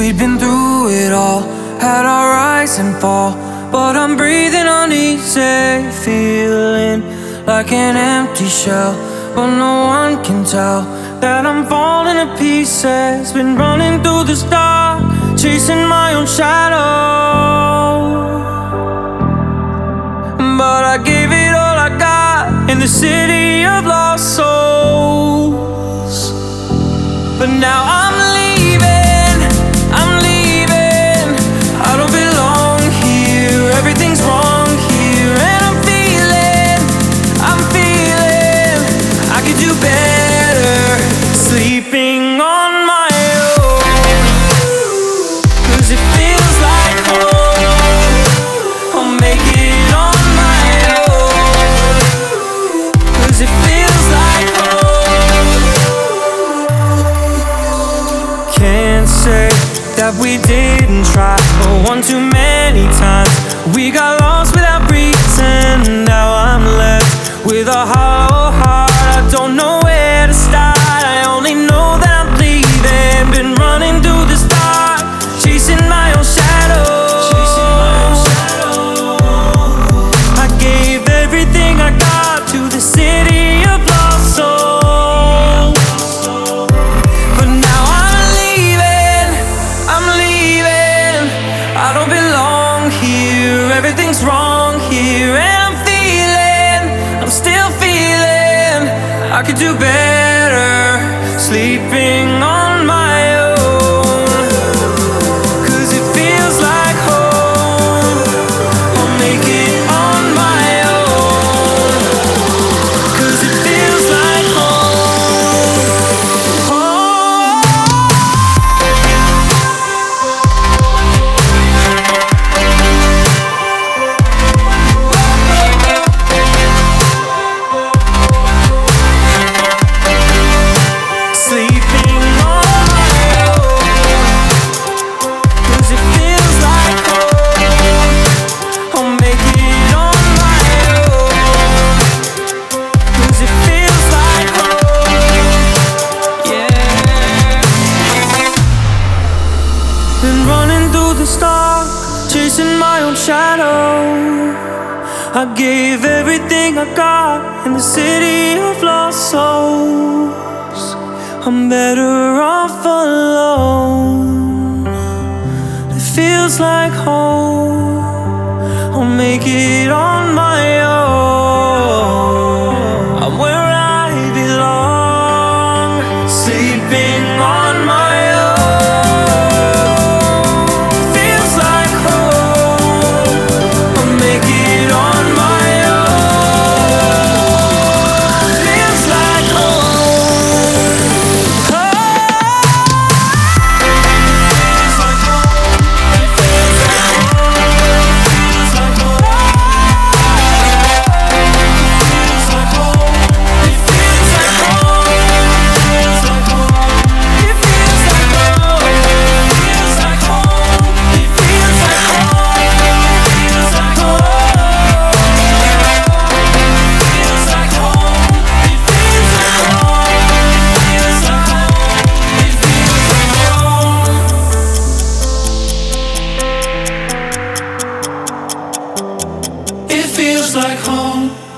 We've been through it all, had our rise and fall. But I'm breathing uneasy, feeling like an empty shell. But no one can tell that I'm falling to pieces. Been running through the dark, chasing my own shadow. But I gave it all I got in the city of lost souls. But now I'm say that we didn't try, but one too many times. We got lost without reason. Now I'm left with a hollow I could do better chasing my own shadow. I gave everything I got in the city of lost souls. I'm better off alone. It feels like home. I'll make it on my own. I'm where I belong, sleeping on like home.